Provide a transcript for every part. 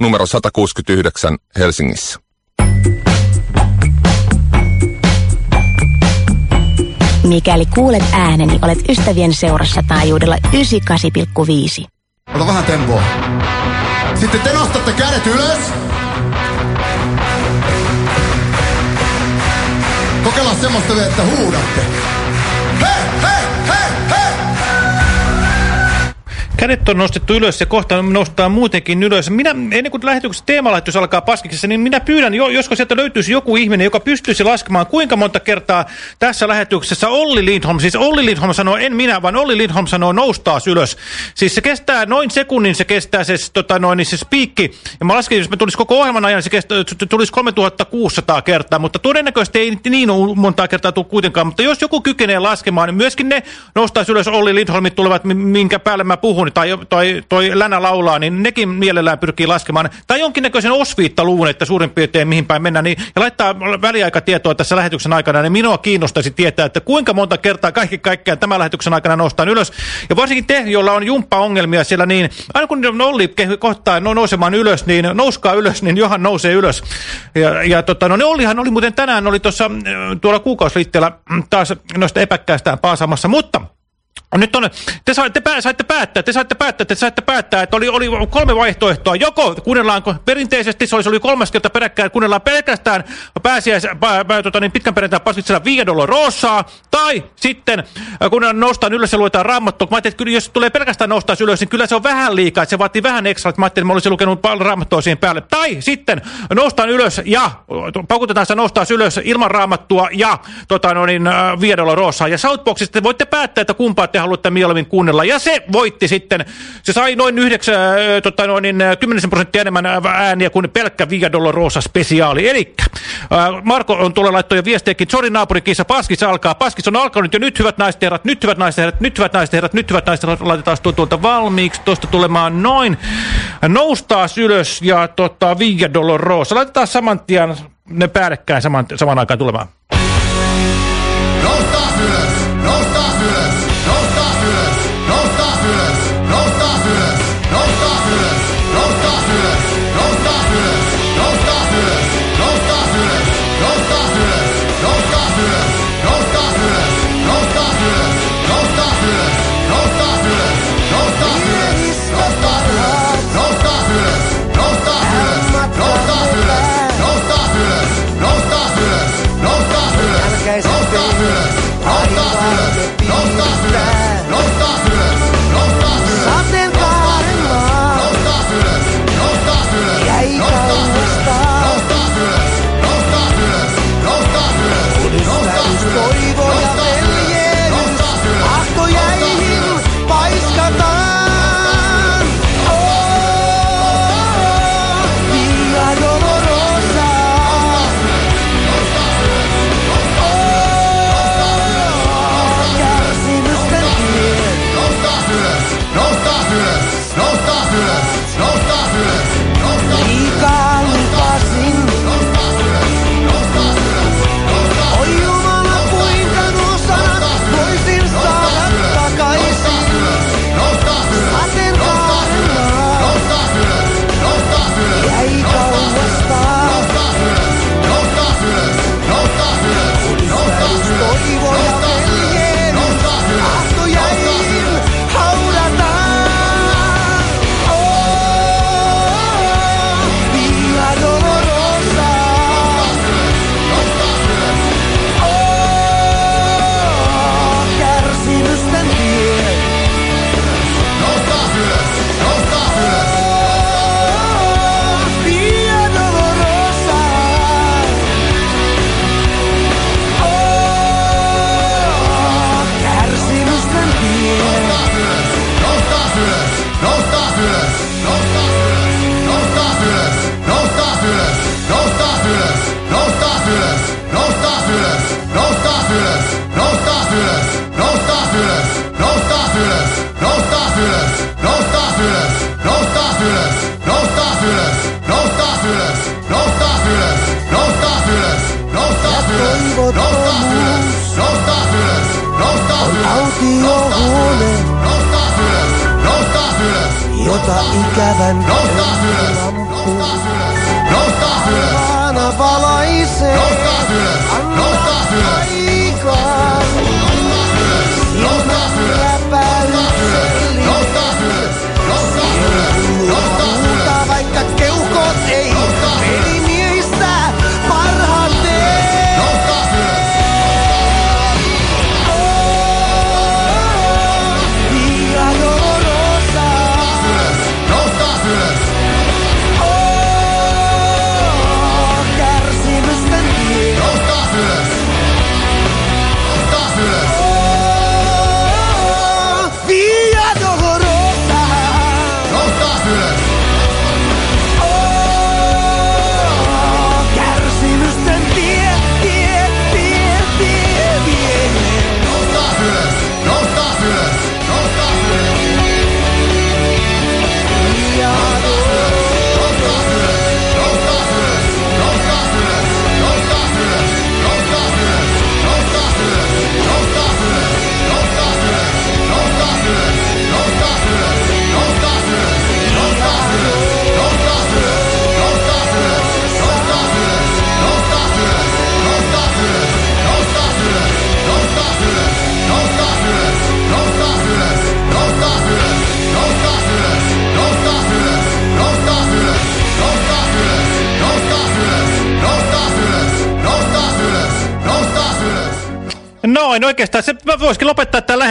numero 169 Helsingissä. Mikäli kuulet ääneni, olet ystävien seurassa taajuudella 98,5. Ota vähän tempoa. Sitten te nostatte kädet ylös. Kokeillaan semmoista että huudatte. Kädet on nostettu ylös ja kohta nostaa muutenkin ylös. Minä, ennen kuin lähetyksessä teemalähetys alkaa paskiksessa, niin minä pyydän, jo, josko sieltä löytyisi joku ihminen, joka pystyisi laskemaan, kuinka monta kertaa tässä lähetyksessä Olli Lindholm, siis Olli Lindholm sanoo, en minä, vaan Olli Lindholm sanoo, noustaa ylös. Siis se kestää noin sekunnin, se kestää se, tota, noin, niin se spiikki. Ja mä laskin, jos me tulisi koko ohjelman ajan, se kestää, tulisi 3600 kertaa, mutta todennäköisesti ei niin monta kertaa tule kuitenkaan. Mutta jos joku kykenee laskemaan, niin myöskin ne noustaa ylös Olli Lindholmit tulevat, minkä päälle mä puhun, tai toi, toi Länä laulaa, niin nekin mielellään pyrkii laskemaan. Tai jonkinnäköisen osviittaluvun, että suurin piirtein mihin päin mennään, niin, ja laittaa väliaikatietoa tässä lähetyksen aikana, niin minua kiinnostaisi tietää, että kuinka monta kertaa kaikki kaikkiaan tämän lähetyksen aikana nostaa ylös. Ja varsinkin te, joilla on jumppa-ongelmia siellä, niin aina kun Olli kohtaa no, nousemaan ylös, niin nouskaa ylös, niin Johan nousee ylös. Ja, ja tota, no ne Ollihan oli muuten tänään, oli tuossa tuolla kuukausliitteellä taas noista epäkkäistään paasamassa, mutta nyt on, te saitte, pää, saitte päättää, te saitte päättää, te saitte päättää, että oli, oli kolme vaihtoehtoa. Joko kuunnellaanko perinteisesti, se oli, se oli kolmas kerta peräkkäin, kuunnellaan pelkästään pääsiäis, pää, pää, tota, niin pitkän perjantain paskitsella viidolla roosaa, tai sitten kun noustaan ylös ja luetaan raamattua, mä ajattelin, että jos tulee pelkästään noustaa ylös, niin kyllä se on vähän liikaa, että se vaatii vähän ekstra, että mä ajattelin, että mä olisin lukenut raamattua siihen päälle. Tai sitten noustaan ylös ja paukutetaan sitä noustaa ylös ilman raamattua ja tota, no niin, viidolla roosaa. Ja Southboxista voitte päättää, että kumpaa te haluatte mieluummin kuunnella. Ja se voitti sitten, se sai noin, 9, äh, tota, noin 10 prosenttia enemmän ääniä kuin pelkkä Via Dolorosa spesiaali. Eli äh, Marko on tuolla laittoi jo viestejäkin, sori naapurikissa, Paskis alkaa. Paskis on alkanut jo nyt hyvät naiset herrat, nyt hyvät naiset herrat, nyt hyvät naiset herrat, nyt hyvät naiset herrat, laitetaan tuo tuolta valmiiksi, tuosta tulemaan noin. Noustaa ylös ja tota, Via Dolorosa. Laitetaan saman tien ne päällekkäin saman, saman aikaan tulemaan.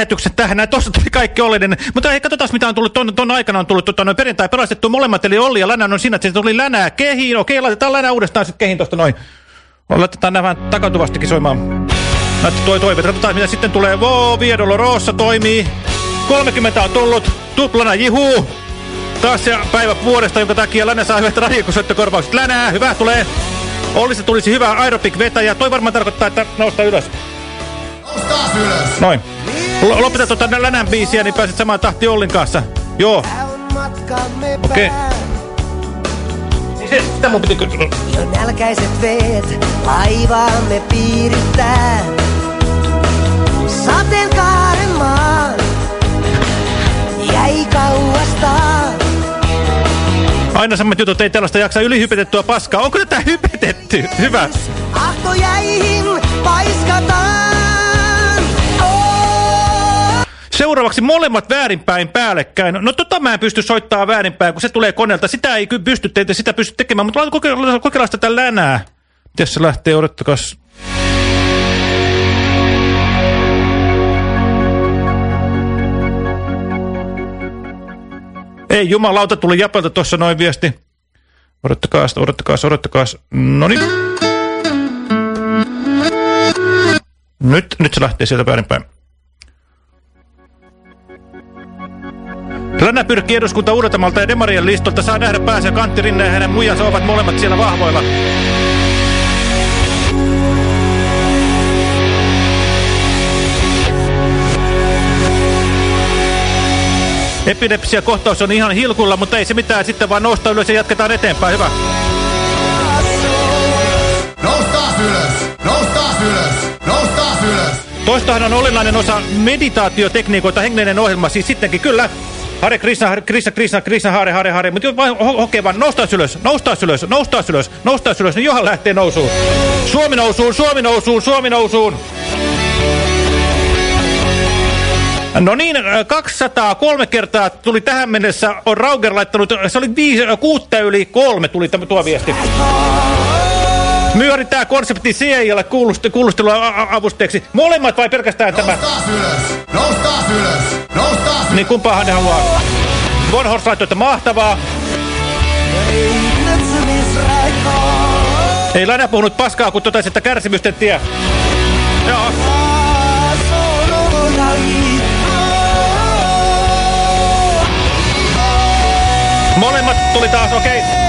Lähetyksen tähän. Näin, Tuossa tuli kaikki oleellinen. Mutta hei, katsotaan mitä on tullut. Ton, ton aikana on tullut tota, noin perjantai pelastettu molemmat, eli Olli ja Länä on siinä, että se tuli Länää kehiin. Okei, laitetaan Länää uudestaan sitten kehiin tuosta noin. Laitetaan nämä takatuvastikin soimaan. Näyttää toi toive. Katsotaan mitä sitten tulee. Voo, Viedolo Roossa toimii. 30 on tullut. Tuplana jihuu. Taas se päivä vuodesta, jonka takia Länä saa hyvät radiokosoittokorvaukset. Länää, hyvä tulee. Ollista tulisi hyvä aerobik vetäjä. Toi varmaan tarkoittaa, että nousta ylös. Noustaan ylös. Noin. L lopeta tuota Länän biisiä, niin pääset samaan tahtiin Ollin kanssa. Joo. Okei. Niin se, sitä mun piti kyllä... Jo nälkäiset veet laivaamme piirittää. Sateenkaaren maan jäi kauastaan. Aina samat jutut, ei tällaista jaksa ylihypetettyä paskaa. Onko tätä hypetetty? Hyvä. Ahto jäihin paiskataan. Seuraavaksi molemmat väärinpäin päällekkäin. No tota mä en pysty soittaa väärinpäin, kun se tulee koneelta. Sitä ei kyllä pysty, te sitä pysty tekemään, mutta kokeillaan, kokeillaan tätä länää. Miten se lähtee, odottakas. Ei jumalauta, tuli Japelta tuossa noin viesti. Odottakaas, odottakaas, odottakaas. No niin. Nyt, nyt se lähtee sieltä väärinpäin. Länä pyrkii eduskunta Uudetamalta ja Demarien listolta. Saa nähdä pääsee Kantti Rinne ja hänen muijansa ovat molemmat siellä vahvoilla. Epilepsia kohtaus on ihan hilkulla, mutta ei se mitään. Sitten vaan nousta ylös ja jatketaan eteenpäin. Hyvä. Noustaan ylös. Noustaan ylös. Noustaan ylös. Toistahan on olennainen osa meditaatiotekniikoita, hengellinen ohjelma, siis sittenkin kyllä. Hare Krishna, Hare Krishna, Krishna, Krishna, Hare, Hare, Hare. Mutta vain ho hokee vaan, noustaa ylös, noustaa ylös, noustaa ylös, noustaa ylös, niin johan lähtee nousuun. Suomi nousuun, Suomi nousuun, Suomi nousuun. No niin, 203 kertaa tuli tähän mennessä, on Rauger laittanut, se oli viisi, kuutta yli kolme tuli tuo viesti. Myöri tämä konsepti CIAlle kuulustelua avusteeksi. Molemmat vai pelkästään tämä? Noustaan ylös. Noustaan ylös. Niin kumpaahan ne haluaa? Von Horst laittoi, että mahtavaa. Ei Länä puhunut paskaa, kun totesi, että kärsimysten tie. Joo. Molemmat tuli taas, okei. Okay.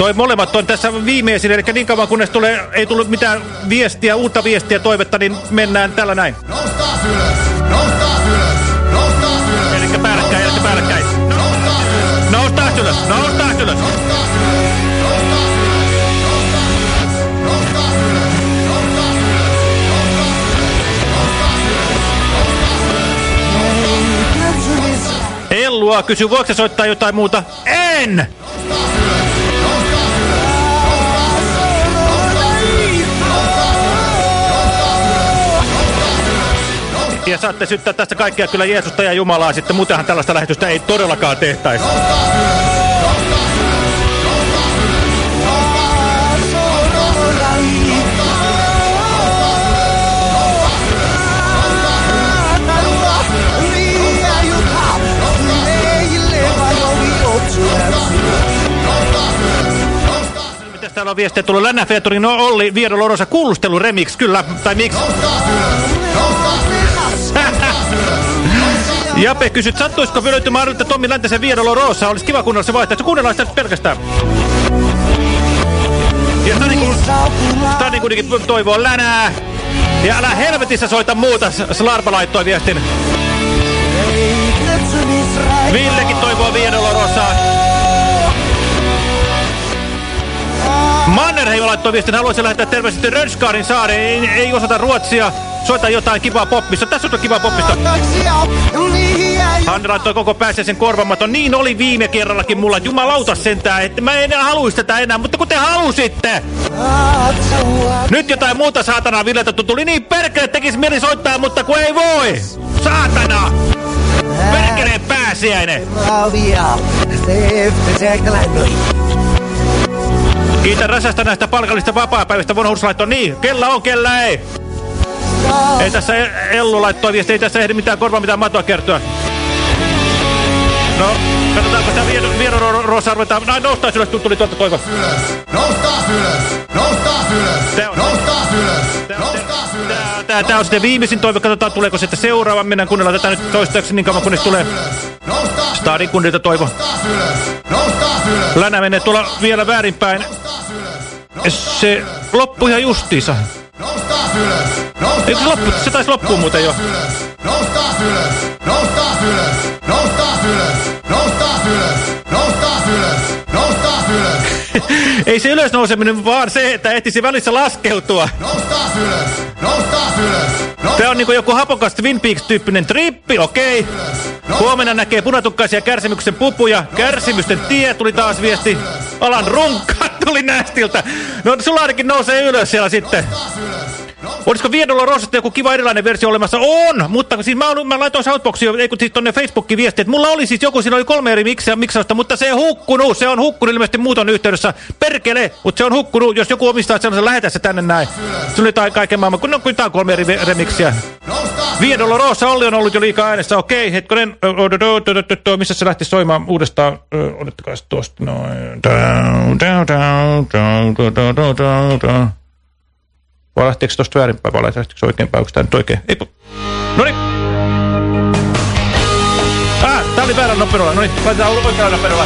Toi molemmat on tässä viimeisin, eli niin kauan kunnes tulee, ei tullut mitään viestiä, uutta viestiä, toivetta, niin mennään tällä näin. Noustaan ylös. Ylös. Ylös. Eli päällekkäin, eli päällekkäin. Ylös. Ylös. Ellua kysy, voiko soittaa jotain muuta? En! Ja saatte syttää tästä kaikkea kyllä Jeesusta ja Jumalaa sitten, muutenhan tällaista lähetystä ei todellakaan tehtäisi. Täällä on viestiä tullut? No Olli Viedon Lorosa kuulustelu remix, kyllä, tai miksi? Jape kysyt, sattuisiko löytymään että Tommi Läntisen Viedolo Roosa? Olisi kiva kuunnella se vaihtoehto. Kuunnellaan sitä pelkästään. Ja Stani, Stani kuitenkin toivoo länää. Ja älä helvetissä soita muuta, Slarpa laittoi viestin. Villekin toivoo Viedolo Roosaa. Mannerheim laittoi viestin, haluaisin lähettää terveisesti Rönskaarin saareen, ei, ei osata ruotsia. Soita jotain kivaa poppista. Tässä on kivaa poppista. Hanna laittoi koko pääsiäisen korvamaton. Niin oli viime kerrallakin mulla. Jumalauta sentään, että mä en haluaisi tätä enää, mutta kun te halusitte. Nyt jotain muuta saatanaa viljeltä tuli niin perkele, tekisi mieli soittaa, mutta kun ei voi. Saatana! Perkeleen pääsiäinen! Kiitän Räsästä näistä palkallista vapaapäivistä. Vonhus laittoi niin. Kella on, kella ei. Ei tässä Ellu laittoi viesti. Ei tässä ehdi mitään korvaa, mitään matoa kertoa. No, katsotaanko sitä Viedorosa ruvetaan. Näin noustaan ylös, tuli tuolta toivo. ylös, noustaa ylös, noustaa ylös, Tää on- noustaa ylös, Tää on- noustaa ylös, Tää, tää, tää on sitten viimeisin toive. Katsotaan, tuleeko sitten seuraava. Mennään kuunnella tätä nyt toistaiseksi niin kauan, kunnes tulee noustaa Stadikundilta toivo. Länä menee tuolla vielä väärinpäin. Se loppui ihan justiinsa. Noustaa ylös, noustaa Eikö se taisi loppua muuten jo. ylös, noustaa ylös, noustaa ylös, noustaa ylös, noustaa ylös, noustaa ylös, noustaa ylös, Ei se ylös nouseminen, vaan se, että ehtisi välissä laskeutua. noustaa ylös, noustaa ylös, Tämä on niin joku hapokas Twin Peaks-tyyppinen trippi, okei. Huomenna näkee punatukkaisia kärsimyksen pupuja. Kärsimysten tie tuli taas viesti. Alan runkka tuli nästiltä. No sulla ainakin nousee ylös siellä sitten. Olisiko Viedolla Rosasta joku kiva erilainen versio olemassa? On, mutta siis mä, on, mä laitoin Southboxiin, ei kun siis tonne Facebookiin viesti, että mulla oli siis joku, siinä oli kolme eri miksa, miksausta, mutta se on hukkunut, se on hukkunut ilmeisesti muuton yhteydessä. Perkele, mutta se on hukkunut, jos joku omistaa sellaisen, lähetä se tänne näin. Se oli tai kaiken maailman, kun no, kun tää on kolme eri remiksiä. Viedolla Rosa Olli on ollut jo liikaa äänessä, okei, ö, missä se lähti soimaan uudestaan, odottakaa tuosta, noin, Vai lähteekö tuosta väärinpäin vai lähteekö oikeinpäin? Onko tämä nyt oikein? Ei, no niin. Ah, tää oli väärällä nopeudella. No niin, laitetaan oikealla nopeudella.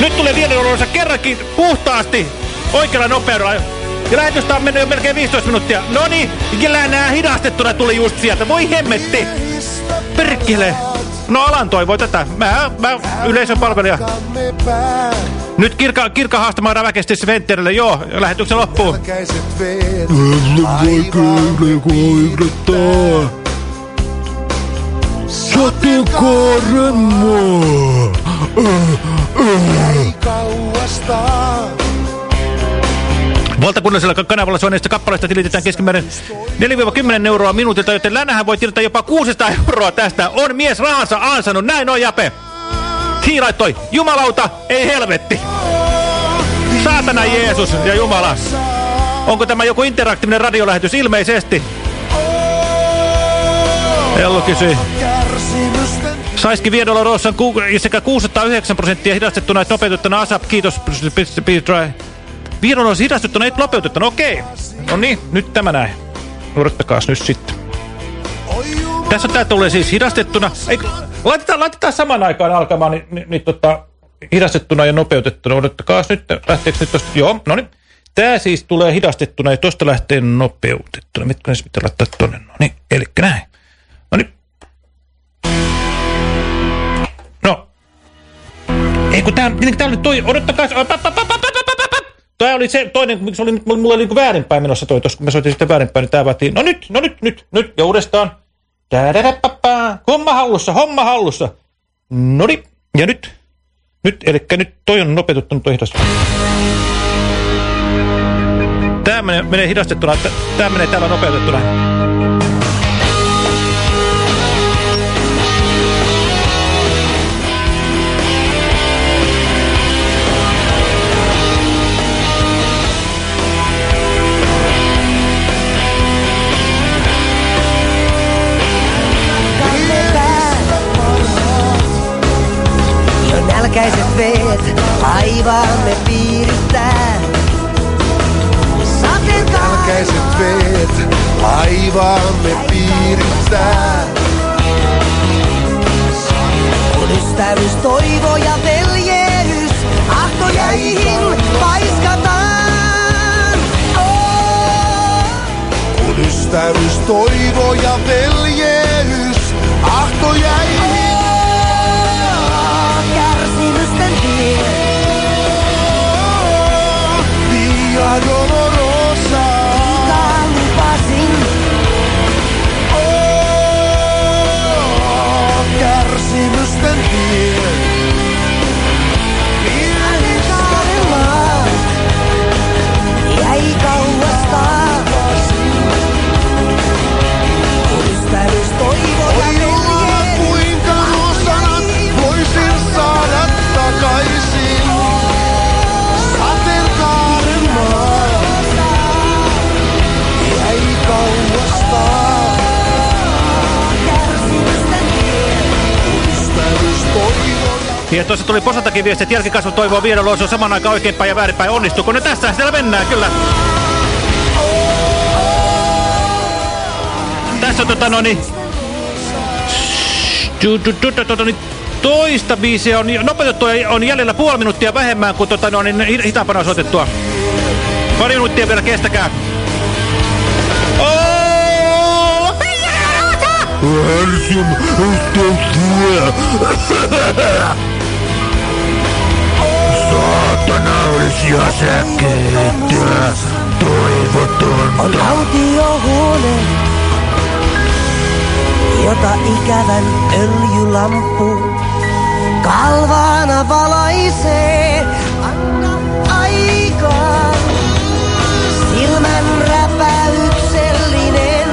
Nyt tulee Viedolla kerrankin puhtaasti oikealla nopeudella. Ja lähetystä on mennyt jo melkein 15 minuuttia. No niin, kyllä nää hidastettuna tuli just sieltä. Voi hemmetti. Perkele. No Alan toivoi tätä. Mä, mä yleisön palvelija. Nyt Kirka, Kirka haastamaan räväkesti Sventerille. Joo, lähetyksen loppuun. Valtakunnallisella kanavalla soineista kappaleista tilitetään keskimäärin 4-10 euroa minuutilta, joten Länähän voi tilata jopa 600 euroa tästä. On mies rahansa ansannut. Näin on, Jape. Hii laittoi. Jumalauta, ei helvetti. Saatana Jeesus ja Jumala. Onko tämä joku interaktiivinen radiolähetys? Ilmeisesti. Ellu kysyi. Saisikin Viedolla Rossan sekä 609 prosenttia hidastettuna että nopeutettuna ASAP. Kiitos. Viedolla on hidastettuna että nopeutettuna. Okei. No niin, nyt tämä näin. Odottakaas nyt sitten. Tässä tää tulee siis hidastettuna. Ei, laitetaan, laitetaan saman aikaan alkamaan niin, niin, niin tota, hidastettuna ja nopeutettuna. Odottakaas nyt. Lähteekö nyt tosta? Joo, no niin. Tää siis tulee hidastettuna ja tosta lähtee nopeutettuna. Mitkä ne pitää laittaa tonne? No niin, eli näin. No niin. No. Ei kun tää, niin tää oli toi, odottakaa. Tää oli se toinen, miksi oli, mulla oli niin väärinpäin menossa toi kun mä soitin sitten väärinpäin, niin tää vaatii, no nyt, no nyt, nyt, nyt, ja uudestaan. Täädädäpäpää, homma hallussa, homma hallussa. No niin, ja nyt, nyt, eli nyt toi on nopeutettu, toi hidastettu. Tää menee, menee hidastettuna, tää menee täällä nopeutettuna. Jo nälkäiset veet laivaamme piirittää. Sateenkaan Nälkäiset veet laivaamme piirittää. on ystävyys, toivo ja veljeys. Ahtojäihin paiskataan. Oh. Kun ystävyys, toivo ja veljeys ahtojäihin. Ja tuossa tuli Posaltakin viesti, että jälkikasvu toivoo on saman aikaan oikeinpäin ja väärinpäin. Onnistuuko? No tässä siellä mennään kyllä. Tässä on tota no niin... Toista biisiä on nopeutettua on jäljellä puoli minuuttia vähemmän kuin tota no niin hi- hitaampana soitettua. Pari minuuttia vielä kestäkää. Oh! On autiohuone, jota ikävän öljylampu kalvaana valaisee. Anna aikaa, silmän räpäyksellinen,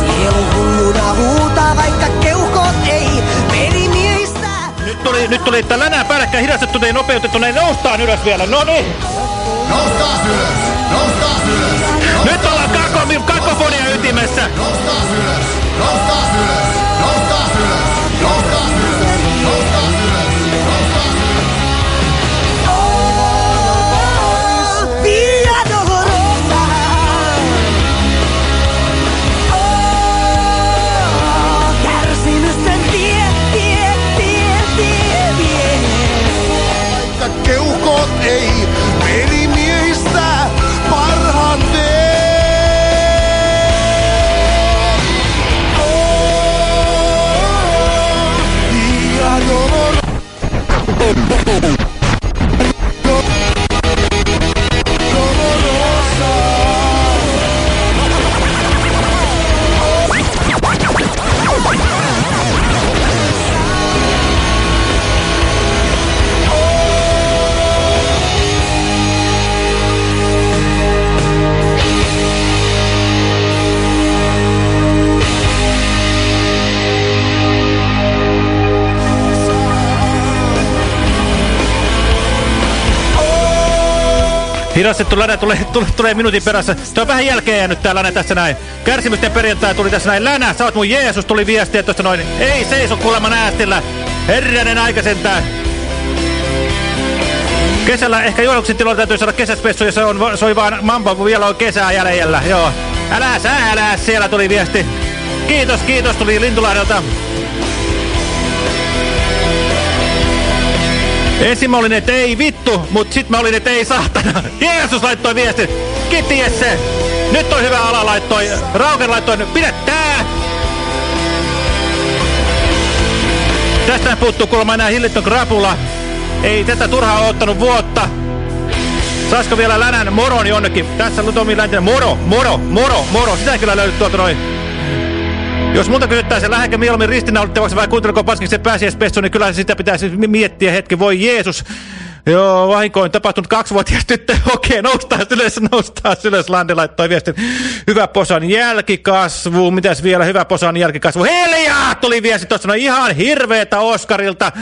sielu huutaa, vaikka. Nyt tuli, nyt tuli että länää päällekkäin hidastettu, niin nopeutettu, näin noustaan ylös vielä. No niin. Noustaan ylös! Noustaan ylös! Nyt ollaan kako, kakofonia ytimessä. Noustaan ylös! Noustaan ylös! Noustaan ylös! Noustaan ylös! Noustaan ylös! Hidastettu länä tulee, tulee, tulee minuutin perässä. Se on vähän jälkeen jäänyt tää länä tässä näin. Kärsimysten perjantai tuli tässä näin. Länä, sä oot mun Jeesus, tuli viestiä tuosta noin. Ei seiso kuulemma näästillä. Herranen aika sentään. Kesällä ehkä jouluksen tiloilla täytyy saada kesäspessu, jos se on, soi vaan mamba, kun vielä on kesää jäljellä. Joo. Älä sä, älä siellä tuli viesti. Kiitos, kiitos, tuli Lintulahdelta. Ensin mä olin, että ei vittu, mut sit mä olin, että ei saatana. Jeesus laittoi viestin. Kiitti Jesse. Nyt on hyvä ala laittoi. Rauken laittoi, pidä tää. Tästä puuttuu kuulemma enää hillitön krapula. Ei tätä turhaa ottanut vuotta. Saisiko vielä länän moron jonnekin? Tässä on Tomi Läntinen. Moro, moro, moro, moro. Sitä kyllä löydy tuolta noin. Jos multa kysyttää se lähdekö mieluummin ristinaulittavaksi vai kuunteliko paskiksen pääsiäispessu, niin kyllä sitä pitäisi mi- miettiä hetki. Voi Jeesus. Joo, vahinkoin tapahtunut kaksivuotias tyttö. Okei, noustaa ylös, noustaa ylös. Landi laittoi viestin. Hyvä posan jälkikasvu. Mitäs vielä? Hyvä posan jälkikasvu. Heljaa! Tuli viesti tuossa. No ihan hirveetä Oskarilta.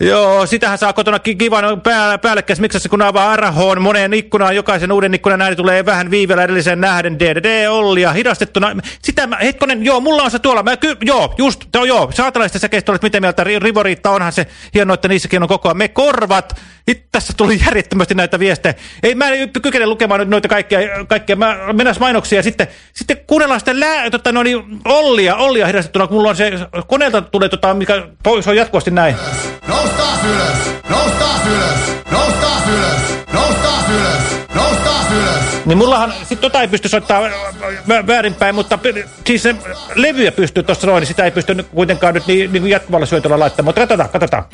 Joo, sitähän saa kotona ki- kivan pää, päällekkäis miksassa, kun avaa arhoon moneen ikkunaan. Jokaisen uuden ikkunan ääni tulee vähän viivellä edelliseen nähden. DDD, Ollia, hidastettuna. Sitä mä, hetkonen, joo, mulla on se tuolla. Mä, ky, joo, just, to, joo, saatalaisista säkeistä olet miten mieltä. Ri- Rivoriitta, onhan se hienoa, että niissäkin on koko ajan. Me korvat. Nyt tässä tuli järjettömästi näitä viestejä. Ei, mä en kykene lukemaan nyt noita kaikkia. kaikkia. Mä mennään mainoksia ja sitten, sitten kuunnellaan sitten lää, tota, no niin, Ollia, Ollia hidastettuna, kun mulla on se, koneelta tulee tota, mikä, se on jatkuvasti näin. Ylös! Ylös! Ylös! Ylös! Ylös! Niin mullahan sit tota ei pysty soittaa vä- väärinpäin, mutta siis se levyä pystyy tuossa noin, niin sitä ei pysty kuitenkaan nyt niin, niin jatkuvalla syötöllä laittamaan. Mutta katsotaan, katsotaan.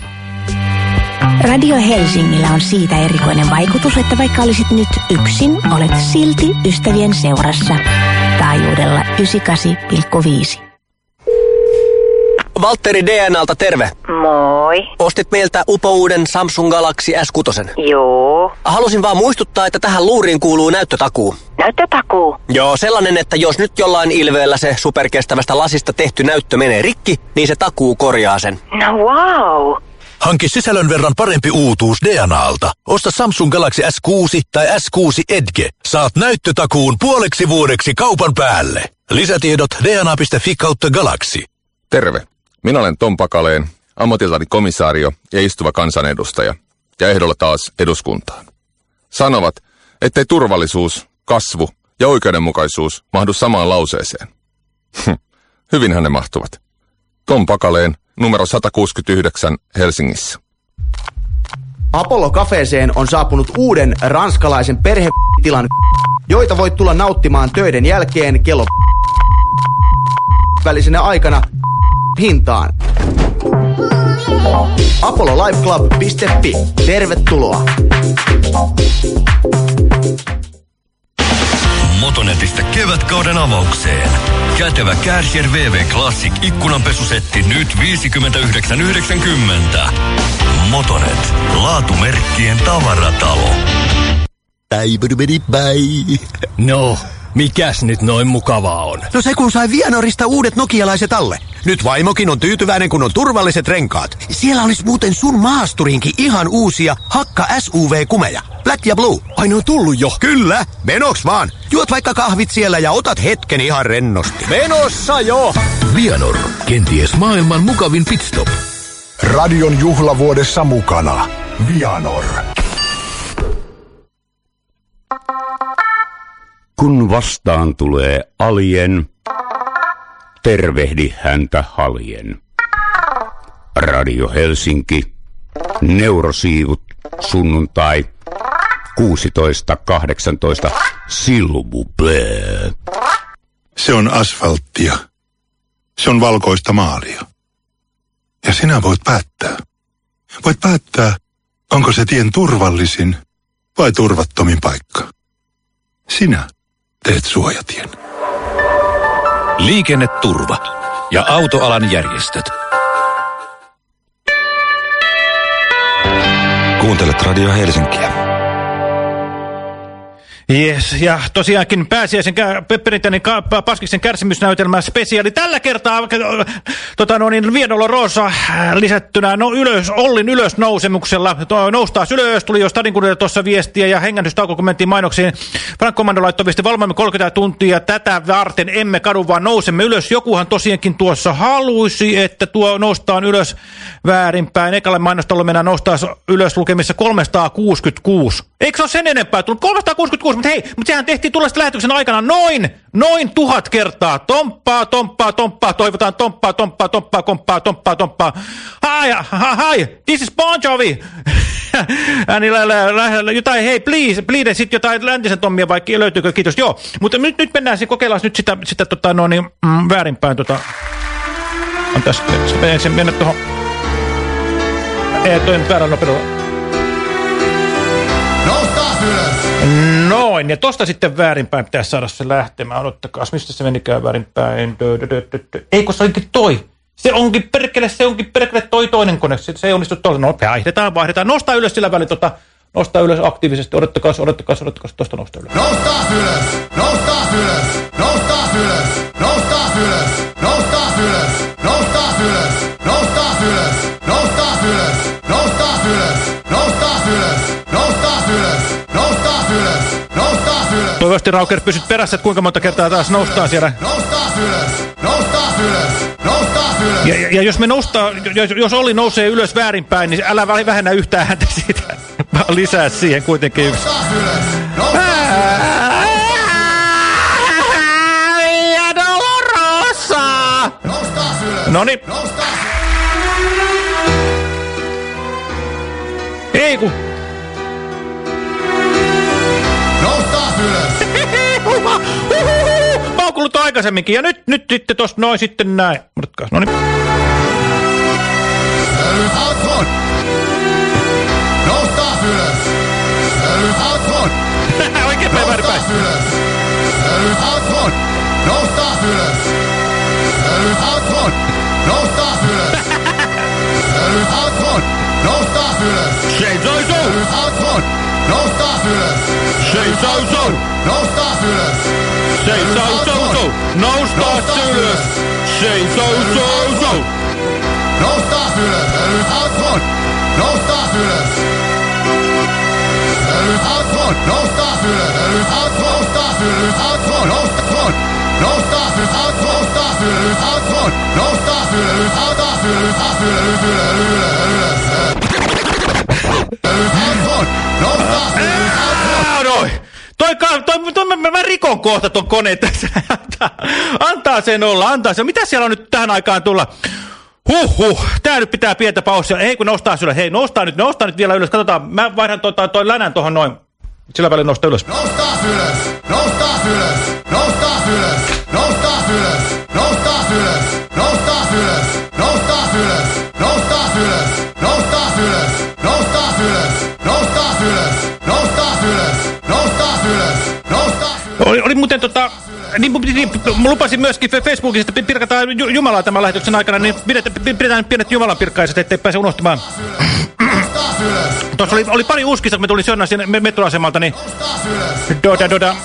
Radio Helsingillä on siitä erikoinen vaikutus, että vaikka olisit nyt yksin, olet silti ystävien seurassa. Taajuudella 98,5. Valtteri DNAlta terve. Moi. Ostit meiltä upouuden Samsung Galaxy S6. Joo. Halusin vaan muistuttaa, että tähän luuriin kuuluu näyttötakuu. Näyttötakuu. Joo, sellainen, että jos nyt jollain ilveellä se superkestävästä lasista tehty näyttö menee rikki, niin se takuu korjaa sen. No wow. Hanki sisällön verran parempi uutuus DNAlta. Osta Samsung Galaxy S6 tai S6 Edge. Saat näyttötakuun puoleksi vuodeksi kaupan päälle. Lisätiedot dna.fi kautta Galaxy. Terve. Minä olen Tom Pakaleen. ammatiltani komisaario ja istuva kansanedustaja, ja ehdolla taas eduskuntaan. Sanovat, ettei turvallisuus, kasvu ja oikeudenmukaisuus mahdu samaan lauseeseen. Hyvinhän ne mahtuvat. Tom Pakaleen, numero 169 Helsingissä. Apollo Cafeeseen on saapunut uuden ranskalaisen perhetilan, joita voit tulla nauttimaan töiden jälkeen kello välisenä aikana hintaan. apollolifeclub.fi. Tervetuloa! Motonetista kevätkauden avaukseen. Kätevä Kärcher VV Classic ikkunanpesusetti nyt 59,90. Motonet. Laatumerkkien tavaratalo. No, mikäs nyt noin mukavaa on? No se kun sai Vianorista uudet nokialaiset alle. Nyt vaimokin on tyytyväinen, kun on turvalliset renkaat. Siellä olisi muuten sun maasturinkin ihan uusia Hakka SUV-kumeja. Black ja Blue. Ai ne on tullut jo? Kyllä, menoks vaan. Juot vaikka kahvit siellä ja otat hetken ihan rennosti. Menossa jo! Vianor, kenties maailman mukavin pitstop. Radion juhlavuodessa mukana. Vianor. Kun vastaan tulee alien, tervehdi häntä haljen. Radio Helsinki, Neurosiivut, sunnuntai, 16.18, Silvuplää. Se on asfalttia. Se on valkoista maalia. Ja sinä voit päättää. Voit päättää, onko se tien turvallisin vai turvattomin paikka. Sinä teet suojatien. Liikenneturva ja autoalan järjestöt. Kuuntelet Radio Helsinkiä. Yes, ja tosiaankin pääsiäisen perinteinen Paskiksen kärsimysnäytelmä spesiaali. Tällä kertaa äh, tota, no niin, Viedolo Rosa äh, lisättynä no, ylös, Ollin ylösnousemuksella. To, noustaa ylös, tuli jo Stadinkunille tuossa viestiä ja hengähdystauko, kun mentiin mainoksiin. Frank Commando laittoi viesti, valmaamme 30 tuntia tätä varten, emme kadu, vaan nousemme ylös. Jokuhan tosiaankin tuossa halusi, että tuo noustaan ylös väärinpäin. Ekalle mainostalla mennään noustaa ylös lukemissa 366. Eikö se ole sen enempää tullut? 366, mutta hei, mutta sehän tehtiin tuollaista lähetyksen aikana noin, noin tuhat kertaa. Tomppaa, tomppaa, tomppaa, toivotaan tomppaa, tomppaa, tomppaa, komppaa, tomppaa, tomppaa. Hi, hi, this is Bon Jovi. Jotain, hei, please, please, sitten jotain läntisen tommia, vaikka löytyykö, kiitos, joo. Mutta nyt, nyt mennään, kokeillaan nyt sitä, sitä tota, no, niin, mm, väärinpäin, tota, on tässä, ensin mennä tuohon, ei, toi väärän nopeudella. Noin, ja tosta sitten väärinpäin pitäisi saada se lähtemään. Odottakaa, mistä se menikään väärinpäin? Dö, dö, dö, dö, dö. Ei, kun se onkin toi. Se onkin perkele, se onkin perkele toi toinen kone. Se, se ei onnistu tuolla. No, vaihdetaan, vaihdetaan. Nostaa ylös sillä välin, tota, nostaa ylös aktiivisesti. Odottakaa, odottakaa, odottakaa, tosta nostaa ylös. Noustaan ylös! Noustaan ylös! Noustaan ylös! Noustaan ylös! Noustaan ylös! Noustaan ylös! Noustaan ylös! Noustaan ylös! Noustaan ylös! Noustaan ylös! Noustaan ylös! Noustaan ylös! Noustaan ylös! Toivottavasti Rauker pysyt perässä, että kuinka monta kertaa taas noustaan siellä. Noustaan ylös! Noustaan ylös! Noustaan ylös! Ja, ja, ja jos me noustaa, jos, jos Olli nousee ylös väärinpäin, niin älä väh- vähennä yhtään häntä siitä. Vaan lisää siihen kuitenkin yksi. Noustaan ylös! Noustaan Ja Dolorosa! Noustaan ylös! Noniin. Noustaan Ei kun. Aikaisemminkin. Ja nyt, nyt sitten tosta noin sitten näin. Odottakaa, no niin. Sölvhatron! Noustaan ylös! Sölvhatron! Oikein päin väärinpäin. Ylös! Sölvhatron! Noustaan ylös! Sölvhatron! Noustaan ylös! Sölvhatron! Noustaan ylös! Seisoo! Nosta ylös. Seisaus on. Nosta ylös. Seisaus on. Nosta ylös. Seisaus on. Nosta ylös. Ylös on. Nosta ylös. Ylös on. Nosta ylös. Ylös on. Nosta ylös. Ylös on. Nosta on. Nosta ylös. Nosta ylös. Ylös on. Nosta ylös. Nosta ylös. Ylös ylös ylös ylös. Toi, toi, toi, mä, mä rikon kohta ton koneen tässä. Antaa, antaa sen olla, antaa sen. Mitä siellä on nyt tähän aikaan tulla? Huhhuh, tää nyt pitää pientä paussia. Hei kun nostaa ylös, hei nostaa nyt, nostaa nyt vielä ylös. Katsotaan, mä vaihdan toi, toi länän tohon noin. Sillä välin nostaa ylös. Nous taas ylös, nous taas ylös, nous taas ylös, nous taas ylös, nous taas ylös, nous taas ylös, nous taas ylös, nous taas ylös, nous taas ylös, nous taas ylös, nous taas ylös, nous taas ylös, nous taas ylös, ylös. Oli, oli muuten tota... Niin, niin, lupasin myöskin Facebookista, että pirkataan Ju- Jumalaa tämän lähetyksen aikana, niin pidetään, pidetään pienet Jumalan pirkkaiset, ettei pääse unohtumaan. Tuossa oli, oli pari uskista, kun me tuli Sörnä sinne me- metroasemalta, niin... Doda, doda.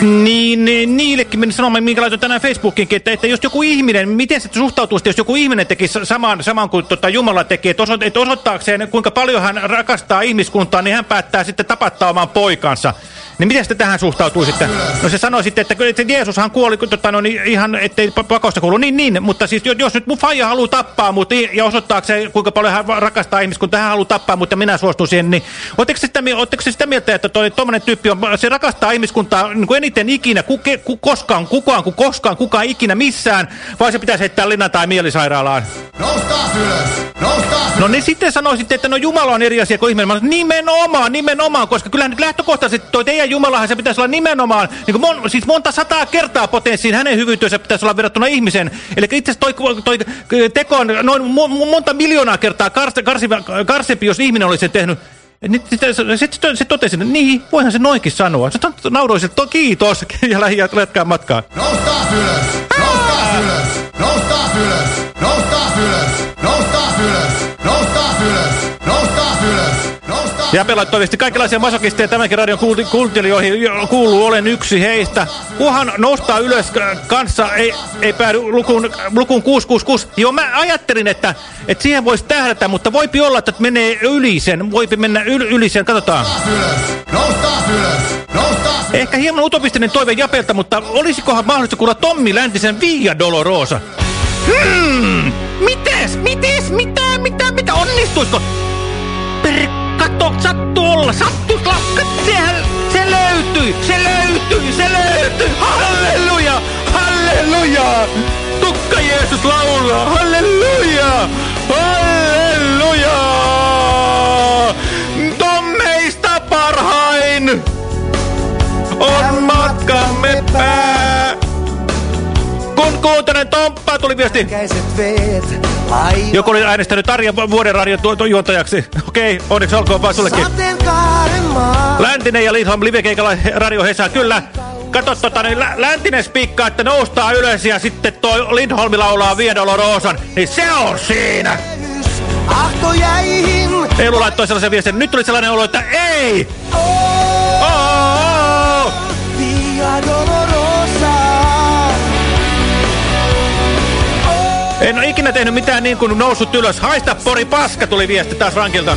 Niin, niin niillekin meni sanomaan, minkä laitoin tänään Facebookiinkin, että, että jos joku ihminen, miten se suhtautuisi, jos joku ihminen tekisi saman, saman kuin tota, Jumala tekee, että, oso, että osoittaakseen, kuinka paljon hän rakastaa ihmiskuntaa, niin hän päättää sitten tapattaa oman poikansa. Niin miten te tähän suhtautuisitte? No se sanoi sitten, että kyllä että Jeesushan kuoli kun, tota, no, niin ihan, ettei pa- pakosta kuulu. Niin, niin, mutta siis jo- jos nyt mun faija haluaa tappaa mut i- ja osoittaakseen, kuinka paljon hän rakastaa ihmiskuntaa, hän haluaa tappaa mutta minä suostun siihen, niin oletteko sitä, sitä mieltä, että toi tommonen tyyppi on, se rakastaa ihmiskuntaa niin kuin eniten ikinä, ku, ke, ku, koskaan, kukaan, ku, koskaan, kukaan ikinä missään, vai se pitäisi heittää linnan tai mielisairaalaan? Nous taas ylös, nous taas No niin sitten sanoisitte, että no Jumala on eri asia kuin ihminen. Mä sanoin, nimenomaan, nimenomaan, koska kyllähän nyt lähtökohtaisesti toi teidän Jumalahan se pitäisi olla nimenomaan, niin kuin mon, siis monta sataa kertaa potenssiin hänen hyvyytensä pitäisi olla verrattuna ihmisen. Eli itse asiassa toi, toi teko on noin mo, mo- monta miljoonaa kertaa kars, karsiva, karsempi, jos ihminen olisi sen tehnyt. Nyt sitten se, se, se, se totesi, että niin, voihan se noinkin sanoa. Se nauroisi, että kiitos, ja lähi jatkaa matkaa. Nous taas ylös, nous taas ylös, Ja pelaittoi viesti kaikenlaisia masokisteja tämänkin radion kuuntelijoihin jo- kuuluu, olen yksi heistä. Kuhan nostaa ylös kanssa, ei, ei päädy lukuun, lukuun 666. Joo, mä ajattelin, että, että siihen voisi tähdätä, mutta voipi olla, että menee yli sen, voipi mennä yl, yli sen, katsotaan. nous taas ylös, nous taas Ehkä hieman utopistinen toive Japelta, mutta olisikohan mahdollista kuulla Tommi Läntisen Via Dolorosa? Hmm, mites, mites, mitä, mitä, mitä, onnistuisiko? Per, katso, sattuu olla, sattuu lakka, sehän, se löytyi, se löytyi, se löytyi, halleluja, halleluja, tukka Jeesus laulaa, halleluja, halleluja, Tommeista parhain on matkamme pää. Kun kuuntelen Tomppaa, tuli viesti. Joku oli äänestänyt Arja vuoden radion tu juontajaksi. Okei, onneksi olkoon vaan sullekin. Läntinen ja Lindholm livekeikalla Radio Hesa, kyllä. Kato tota, niin lä Läntinen spikkaa, että noustaa ylös ja sitten toi Lindholm laulaa Viedolo Roosan. Niin se on siinä! Ahtojäihin. Eilu laittoi sellaisen viestin. Nyt tuli sellainen olo, että ei! Oh, oh, oh. En ole ikinä tehnyt mitään niin kuin noussut ylös. Haista pori paska, tuli viesti taas rankilta.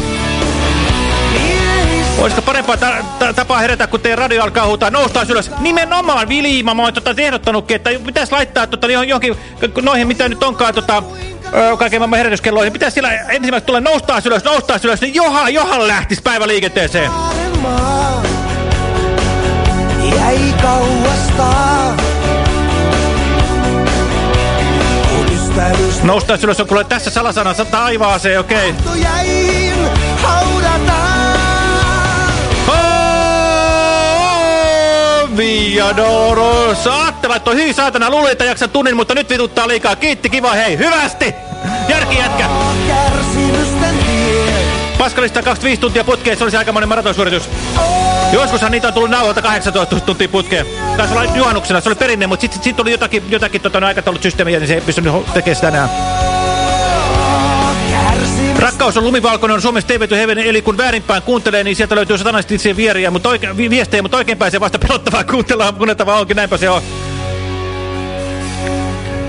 Olisiko parempaa ta ta tapaa herätä, kun teidän radio alkaa huutaa, noustaan ylös. Nimenomaan Viliima, mä oon tota ehdottanutkin, että pitäisi laittaa tota, johon- johonkin, noihin mitä nyt onkaan tota, kaiken maailman herätyskelloihin. Pitäisi siellä ensimmäiseksi tulla noustaan ylös, noustaan ylös, niin johan, johan lähtisi päiväliikenteeseen. Maa jäi kauasta. Noustaan ylös on kuule tässä salasanassa taivaaseen, okei. Okay. ahtojäihin haudataan. Laittoi, hyi saatana, luulin, että jaksan tunnin, mutta nyt vituttaa liikaa. Kiitti, kiva, hei, hyvästi! Järki jätkä! Kärsimysten tie. Paskalista 25 tuntia putkeen, se olisi aikamoinen maratonsuoritus. Joskushan niitä on tullut nauhoilta 18 tuntia putkeen. Taisi olla juhannuksena, se oli perinne, mutta sitten sit tuli jotakin, jotakin tota, no, aikataulut systeemiä, niin se ei pystynyt tekemään sitä enää. Rakkaus on lumivalkoinen, on Suomessa TV Heaven, eli kun väärinpäin kuuntelee, niin sieltä löytyy satanasti itse vieriä, mutta oike, vi, viestejä, mutta oikein pääsee vasta pelottavaa kuuntelemaan, kuunneltavaa onkin, näinpä se on.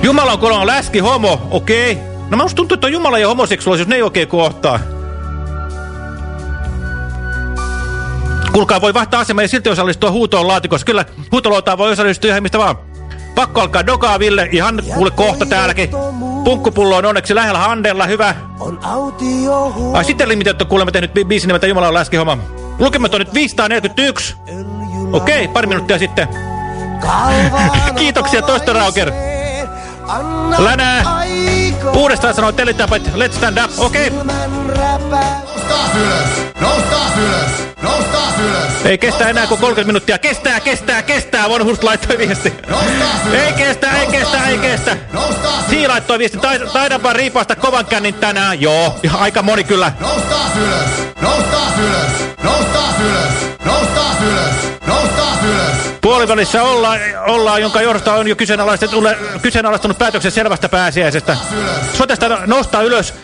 Jumala on kolon läski homo, okei. Okay. No mä tuntuu, että Jumala ja homoseksuaalisuus, ne ei oikein kohtaa. Kuulkaa, voi vaihtaa asemaa ja silti osallistua huutoon laatikossa. Kyllä, huutoluotaan voi osallistua ihan mistä vaan. Pakko alkaa dokaa, Ville. Ihan kuule kohta täälläkin. Punkkupullo on onneksi lähellä Handella. Hyvä. Ai sitten limitetty kuulemma tehnyt bi biisin nimeltä Jumala on läskihomma. Lukemat on nyt 541. Okei, pari minuuttia sitten. Kiitoksia toista Rauker. Länää. Uudestaan sanoo Telitapet. Let's stand up. Okei. Noustaa ylös! Noustaa ylös! Noustaa ylös! Ei kestä enää kuin 30 minuuttia. Kestää, kestää, kestää. Vanhus laittoi viesti. Ei kestä, ei kestä, ei kestä. Sii laittoi viesti. Tai- Taidanpa riipasta kovan kännin tänään. Joo, aika moni kyllä. Ylös! Noustaa ylös! Ylös! Noustaa ylös! Noustaa ylös! Puolivälissä ollaan, ollaan jonka johdosta on jo kyseenalaistunut päätöksen selvästä pääsiäisestä. Sotesta nostaa ylös.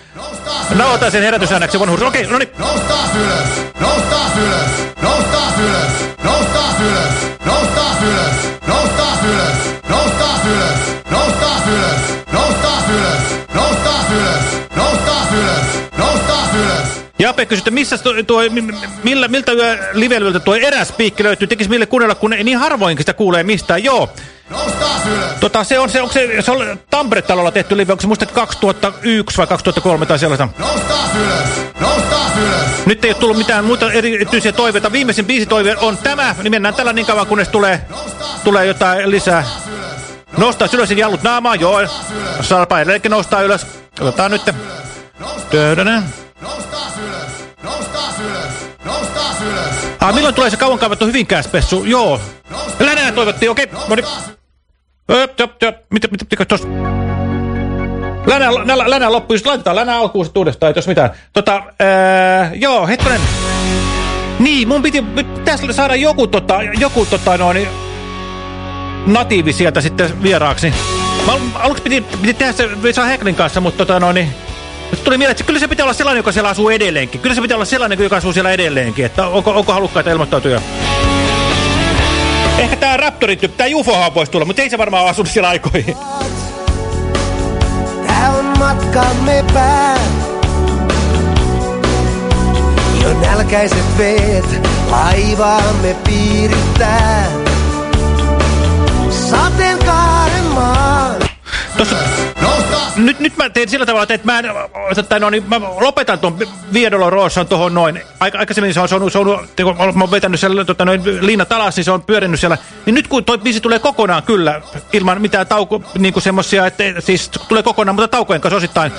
Nauhoitan sen herätysäännäksi vanhus. Okei, no niin. Noustaa ylös! Noustaa ylös! Noustaa ylös! Noustaa ylös! Noustaa ylös! Noustaa ylös! Noustaa ylös! Noustaa ylös! Noustaa ylös! Noustaa ylös! Noustaa ylös! Noustaa ylös! Jape kysyi, että missä tuo, tuo, mi- mi- millä, miltä livelyltä tuo eräs piikki löytyy? Tekisi mille kuunnella, kun ei niin harvoinkin sitä kuulee mistään. Joo. Tota, se on, se, onko se, se on Tampere-talolla tehty live, onko se muista 2001 vai 2003 tai sellaista? Ylös! Ylös! Nyt ei ole tullut mitään muita erityisiä toiveita. Viimeisin biisitoive on tämä, niin mennään tällä niin kauan, kunnes tulee, tulee jotain lisää. Nostaa ylös ja jallut naamaa, joo. Saapa edelleenkin nostaa ylös. Otetaan nyt. Töydänä. Ah, milloin tulee se kauan kaivattu hyvinkääspessu? Joo. Länää toivottiin, okei. Okay. No niin. Öp, töp, töp. Mitä, mitä, mitä, tos? Länää, länää, länää loppui, just laitetaan länää alkuun sitten uudestaan, jos mitään. Tota, ää, joo, hetkonen. Niin, mun piti, pitäisi saada joku, tota, joku tota, noin, natiivi sieltä sitten vieraaksi. Mä al- aluksi piti, piti tehdä se Vesa Häklin kanssa, mutta tota, noin, tuli mieleen, että kyllä se pitää olla sellainen, joka siellä asuu edelleenkin. Kyllä se pitää olla sellainen, joka asuu siellä edelleenkin. Että onko, onko halukkaita ilmoittautuja? Ehkä tää Raptori-tyyppi, tää UFOhan voisi tulla, mutta ei se varmaan asunut siellä aikoihin. Tää on matkamme pää. Jo nälkäiset veet laivaamme piirittää. Sateenkaaren maan. Tossa, nyt, mä teen sillä tavalla, että mä, en, että no, niin, mä lopetan tuon Viedolo Roosan tuohon noin. Aika, aikaisemmin se on, se on, se on, kun mä oon vetänyt siellä tota, noin, liinat alas, niin se on pyörinyt siellä. Niin nyt kun toi biisi tulee kokonaan kyllä, ilman mitään tauko, niin kuin semmosia, että siis tulee kokonaan, mutta taukojen kanssa osittain.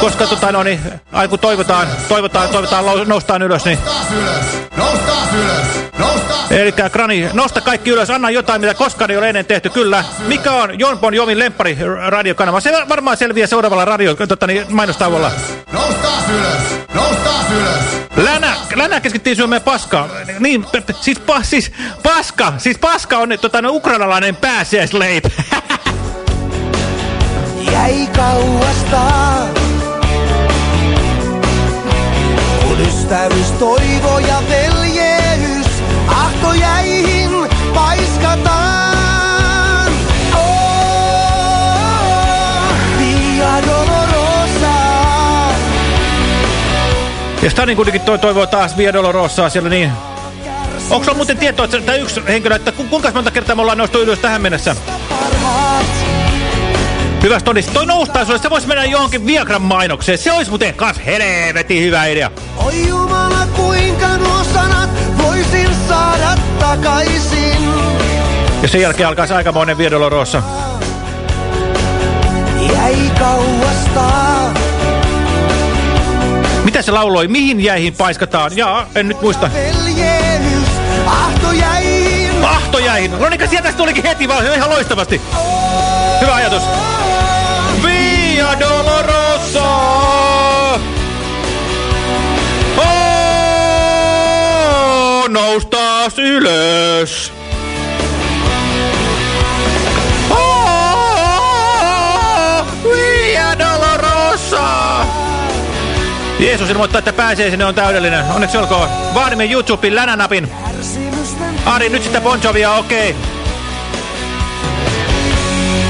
Koska tota, no, niin, ai kun toivotaan, toivotaan, toivotaan, noustaan ylös, niin Noustaa ylös! Noustaa Eli Krani, nosta kaikki ylös, anna jotain, mitä koskaan ei ole ennen tehty, kyllä. Mikä on Jon Bon Jovin lemppari radiokanava? Se varmaan selviää seuraavalla radio, tota, niin, mainostauolla. Noustaa ylös! Noustaa ylös! Länä, länä keskittiin syömään paskaa. Niin, siis, pa, siis paska, siis paska on tota, no, ukrainalainen pääsiäisleipä. jäi kauasta. Kun ystävyys, toivo ja veljeys ahtojäihin paiskataan. Ja Stanin kuitenkin toi, toivoo taas Via Dolorosaa siellä niin. Onko sulla muuten tietoa, että tämä yksi henkilö, että ku, kuinka monta kertaa me ollaan noustu ylös tähän mennessä? Hyvä Stodis, toi noustaan sulle, se voisi mennä johonkin Viagran mainokseen. Se olisi muuten kans helvetin hyvä idea. Oi Jumala, kuinka nuo sanat voisin saada takaisin. Ja sen jälkeen alkaisi aikamoinen Via Dolorosa. Jäi kauasta. Mitä se lauloi? Mihin jäihin paiskataan? Jaa, en nyt muista. Veljeys ahtojäihin. Ahtojäihin. No niin, sieltä tulikin heti vaan ihan loistavasti. Hyvä ajatus. Via Dolorosa! Oh, noustaas ylös. Ilmoittaa, että pääsee sinne on täydellinen. Onneksi olkoon. Vaadimme YouTubein länänapin. Ari, nyt sitä Bon Jovia, okei. Okay.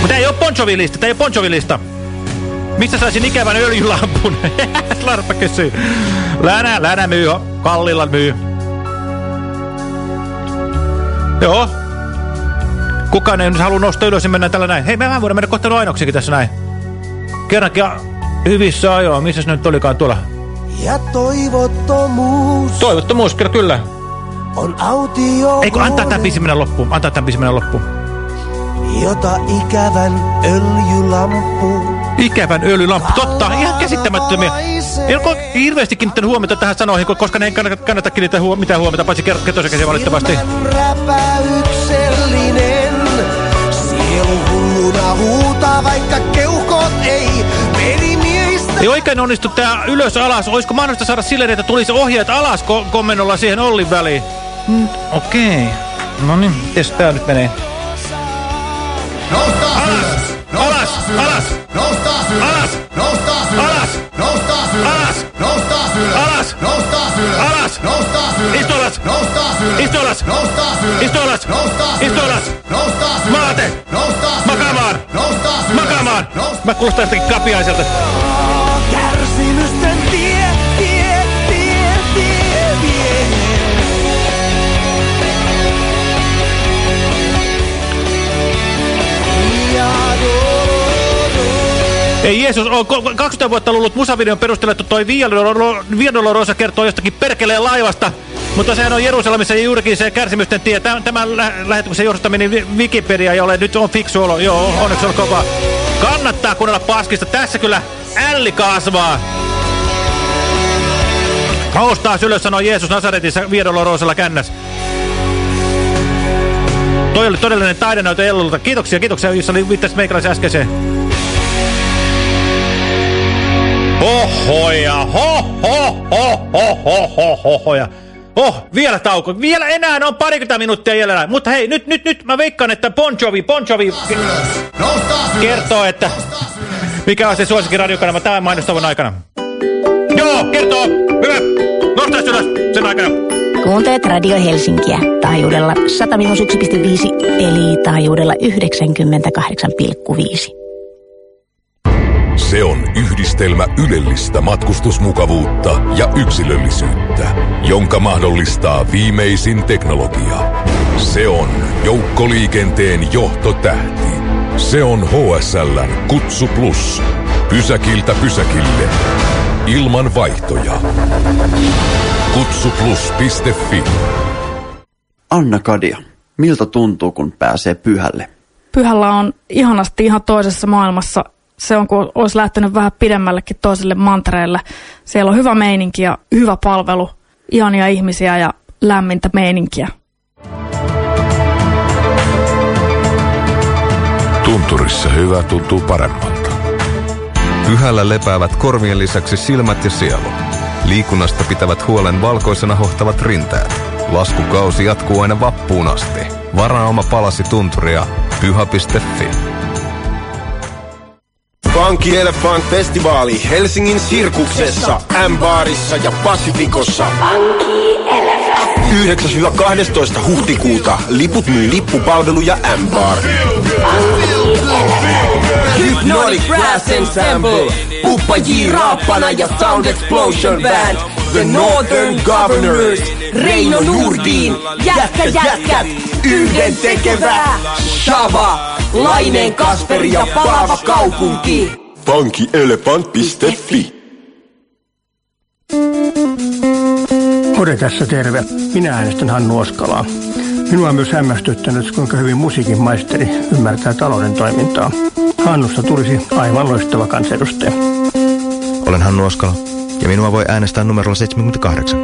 Mutta ei ole Bon Jovi-lista, tämä ei ole Bon Jovi-lista. Mistä saisin ikävän öljylampun? Larppa kysyy. Länä, länä myy, kallilla myy. Joo. Kukaan ei nyt halua nostaa ylös ja mennä tällä näin. Hei, mä voidaan mennä kohta ainoksikin tässä näin. Kerrankin hyvissä ajoa. Missä se nyt olikaan tuolla? Ja toivottomuus Toivottomuus, kyllä, kyllä. on autio Eikö antaa tämän biisin mennä loppuun? Antaa tämän biisin mennä loppuun. jota ikävän öljylampu Ikävän öljylamppu. Totta, ihan käsittämättömiä. En ole hirveästi kiinnittänyt huomiota tähän sanoihin, koska ne ei kannata, kannata kiinnittää huo mitään huomiota, paitsi ketosekäisiä valitettavasti. räpäyksellinen. Sielu hulluna huutaa, vaikka keuhkot ei. Ei oikein onnistu tää ylös alas. Olisiko mahdollista saada silleen, että tulisi ohjeet alas ko komennolla siihen Ollin väliin? Mm, Okei. Okay. No niin, mites tää nyt menee? Noustaa ylös! Alas! Alas! Noustaa ylös! Alas! Noustaa ylös! Alas! Noustaa ylös! Alas! Noustaa ylös! Alas! Noustaa ylös! Alas! Noustaa! Istu alas! Noustaa ylös! Istu alas! Noustaa! Istu alas! Istu alas! Noustaa! Maate! Noustaa ylös! Makaamaan! Noustaa ylös! Makaamaan! Mä kuulostan jostakin kapiaiselta. si no está. Ei Jeesus, on ko- 20 vuotta ollut musavideon perusteella, että toi Via Doloro- Via Dolorosa kertoo jostakin perkeleen laivasta. Mutta sehän on Jerusalemissa juurikin se kärsimysten tie. Tämän, lä lähetyksen johdosta meni Wikipedia, jolle nyt on fiksu olo. Joo, onneksi on kova. Kannattaa kuunnella paskista. Tässä kyllä älli kasvaa. Noustaa ylös, sanoi Jeesus Nasaretissa Via Dolorosalla kännäs. Toi oli todellinen taidenäytö Ellulta. Kiitoksia, kiitoksia, jos oli viittasit meikäläisen äskeiseen. Hohoja, ho, ho, ho, ho, ho, ho, ho, ho, Oh, vielä tauko. Vielä enää on parikymmentä minuuttia jäljellä. Mutta hei, nyt, nyt, nyt mä veikkaan, että Bon Jovi, Bon Jovi kertoo, että mikä on se suosikin radiokanava tämän mainostavan aikana. Joo, kertoo. Hyvä. Nostaa ylös sen aikana. Kuuntelet Radio Helsinkiä taajuudella 101,5 eli taajuudella 98,5. Se on yhdistelmä ylellistä matkustusmukavuutta ja yksilöllisyyttä, jonka mahdollistaa viimeisin teknologia. Se on joukkoliikenteen johtotähti. Se on HSLn Kutsu Plus. Pysäkiltä pysäkille. Ilman vaihtoja. Kutsuplus.fi Anna Kadia, miltä tuntuu, kun pääsee pyhälle? Pyhällä on ihanasti ihan toisessa maailmassa. Se on, kun olisi lähtenyt vähän pidemmällekin toiselle mantereelle. Siellä on hyvä meininki ja hyvä palvelu, ihania ihmisiä ja lämmintä meininkiä. Tunturissa hyvä tuntuu paremmalta. Pyhällä lepäävät korvien lisäksi silmät ja sielu. Liikunnasta pitävät huolen valkoisena hohtavat rinteet. Laskukausi jatkuu aina vappuun asti. Varaa oma palasi tunturia pyha.fi. Funky Elephant Festivaali Helsingin Sirkuksessa, M-baarissa ja Pasifikossa. 9-12 huhtikuuta liput myy lippupalvelu ja M-bar. Hypnotic Brass Ensemble, Uppa J. Raappana ja Sound Explosion Band, The Northern Governors, Reino Nurdin, Jätkä Jätkät, Yhden tekevää, Shava, Laineen Kasperi ja Palava Kaupunki. funkyelephant.fi Ode tässä terve. Minä äänestän Hannu Oskalaa. Minua on myös hämmästyttänyt, kuinka hyvin musiikin maisteri ymmärtää talouden toimintaa. Hannusta tulisi aivan loistava kansanedustaja. Olen Hannu Oskala ja minua voi äänestää numerolla 78.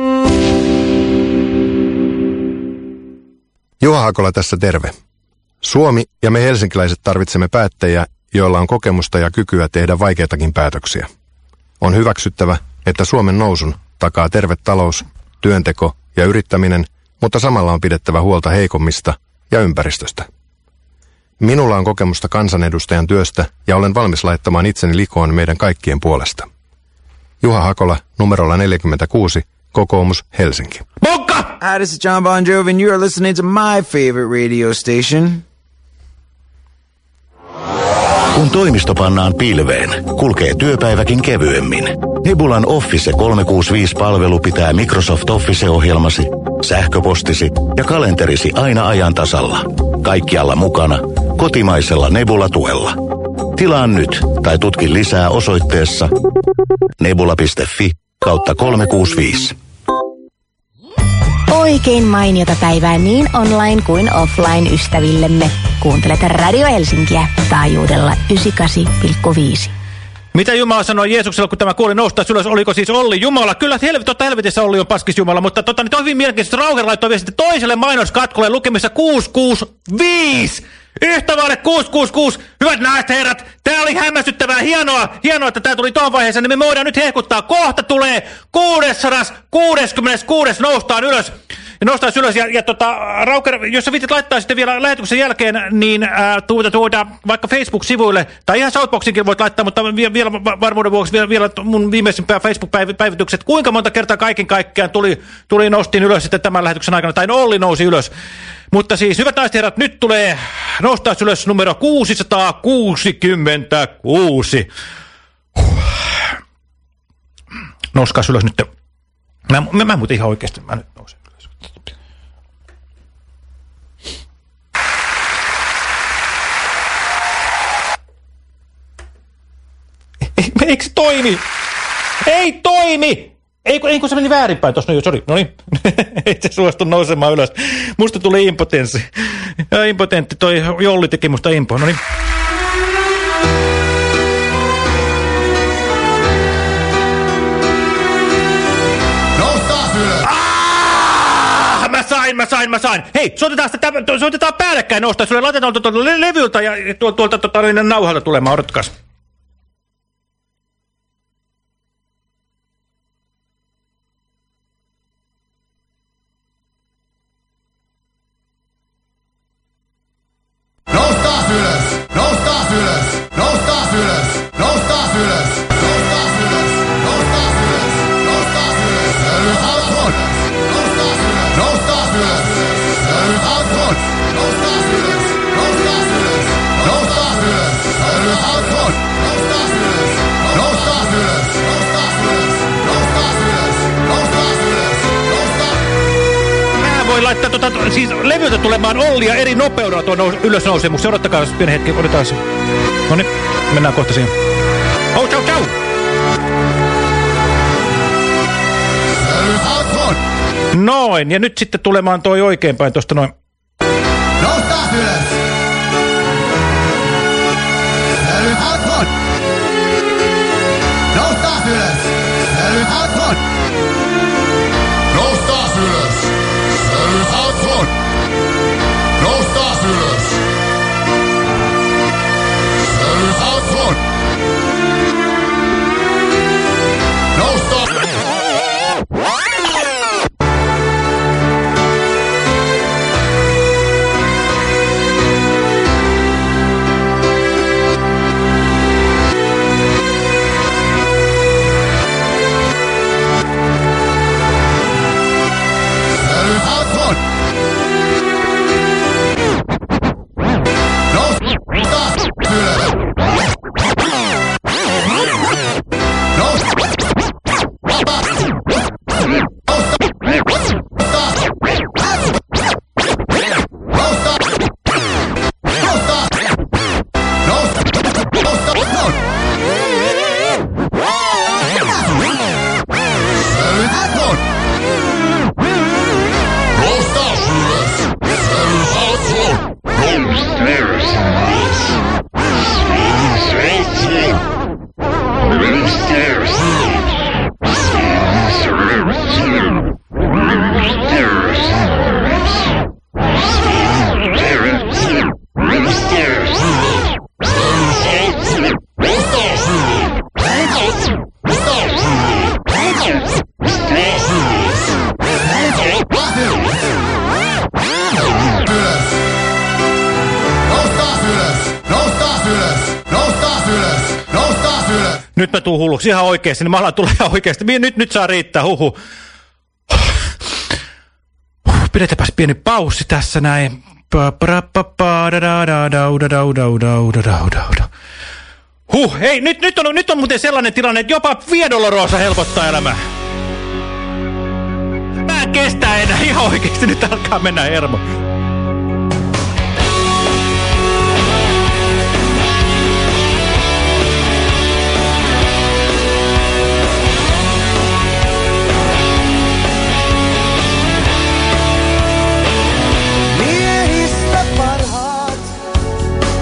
Juha Hakola tässä terve. Suomi ja me helsinkiläiset tarvitsemme päättäjiä, joilla on kokemusta ja kykyä tehdä vaikeitakin päätöksiä. On hyväksyttävä, että Suomen nousun takaa terve talous, työnteko ja yrittäminen, mutta samalla on pidettävä huolta heikommista ja ympäristöstä. Minulla on kokemusta kansanedustajan työstä ja olen valmis laittamaan itseni likoon meidän kaikkien puolesta. Juha Hakola, numerolla 46, kokoomus Helsinki. Hi, this is John Bon Jovi, and you're listening to my favorite radio station. Kun toimisto pannaan pilveen, kulkee työpäiväkin kevyemmin. Nebulan Office 365-palvelu pitää Microsoft Office-ohjelmasi, sähköpostisi ja kalenterisi aina ajan tasalla. Kaikkialla mukana, kotimaisella Nebula-tuella. Tilaa nyt tai tutki lisää osoitteessa nebula.fi kautta 365. Oikein mainiota päivää niin online kuin offline ystävillemme. Kuuntelet Radio Helsinkiä taajuudella 98,5. Mitä Jumala sanoi Jeesukselle, kun tämä kuoli nousta ylös? Oliko siis Olli Jumala? Kyllä, helvet, totta helvetissä Olli on paskis Jumala, mutta totta, nyt on hyvin mielenkiintoista. Rauher laittoi viesti toiselle mainoskatkolle lukemissa 665. Yhtä vaille 666. Hyvät naiset herrat, tämä oli hämmästyttävää. Hienoa, hienoa, että tämä tuli tuohon vaiheeseen. Niin me voidaan nyt hehkuttaa. Kohta tulee 666. Noustaan ylös. Nostaa ylös. Ja, ja tota, Rauker, jos sä viitit laittaa sitten vielä lähetyksen jälkeen, niin ää, tuota, tuota, vaikka Facebook-sivuille, tai ihan Southboxinkin voit laittaa, mutta vielä, vielä varmuuden vuoksi vielä, vielä mun viimeisimpää Facebook-päivitykset. Kuinka monta kertaa kaiken kaikkiaan tuli, tuli nostin ylös sitten tämän lähetyksen aikana, tai Olli nousi ylös. Mutta siis, hyvät naiset herrat, nyt tulee nostaa ylös numero 666. Noskaa ylös nyt. Mä, mä, mä muuten ihan oikeasti, mä nyt nousen ylös. Eikö se toimi? Ei toimi! Ei, ei kun se meni väärinpäin tuossa, no sori, no niin, ei se suostu nousemaan ylös. Musta tuli impotenssi. Ja impotentti, toi Jolli teki musta impo, no niin. Ah, Mä sain, mä sain, mä sain. Hei, soitetaan, sitä, soitetaan päällekkäin nostaa sulle. Laitetaan tuolta le levyltä ja tuolta, tuolta tuota, nauhalta tulemaan. Odottakas. Laittaa tota, siis levyltä tulemaan Ollia eri nopeudella tuon nous, ylösnousemuksen. Odottakaa pieni hetki, odotetaan se. No niin, mennään kohta siihen. Oh, ciao, ciao! Noin, ja nyt sitten tulemaan toi oikeinpäin tuosta noin. Noustaa ylös! Noustaa ylös! ihan oikeasti, niin mä alan tulla ihan oikeasti. Nyt, nyt saa riittää, huhu. Pidetäpäs pieni paussi tässä näin. Huh, hei, nyt, nyt, on, nyt on muuten sellainen tilanne, että jopa viedoloroosa helpottaa elämää. Mä en kestä enää, ihan oikeasti nyt alkaa mennä hermo.